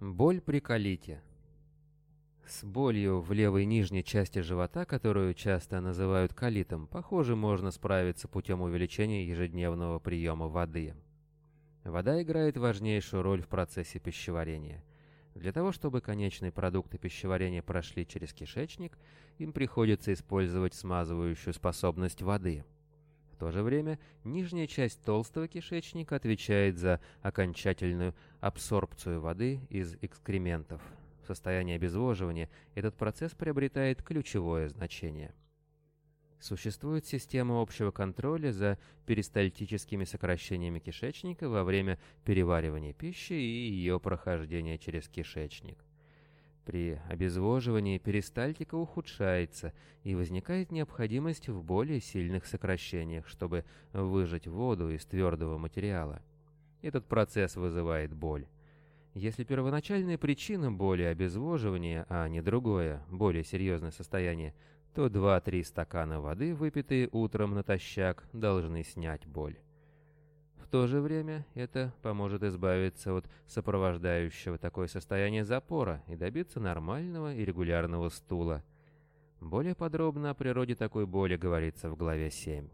Боль при колите. С болью в левой нижней части живота, которую часто называют колитом, похоже, можно справиться путем увеличения ежедневного приема воды. Вода играет важнейшую роль в процессе пищеварения. Для того, чтобы конечные продукты пищеварения прошли через кишечник, им приходится использовать смазывающую способность воды – в то же время нижняя часть толстого кишечника отвечает за окончательную абсорбцию воды из экскрементов. В состоянии обезвоживания этот процесс приобретает ключевое значение. Существует система общего контроля за перистальтическими сокращениями кишечника во время переваривания пищи и ее прохождения через кишечник. При обезвоживании перистальтика ухудшается, и возникает необходимость в более сильных сокращениях, чтобы выжать воду из твердого материала. Этот процесс вызывает боль. Если первоначальная причина боли обезвоживания, а не другое, более серьезное состояние, то 2-3 стакана воды, выпитые утром натощак, должны снять боль. То же время это поможет избавиться от сопровождающего такое состояние запора и добиться нормального и регулярного стула. Более подробно о природе такой боли говорится в главе 7.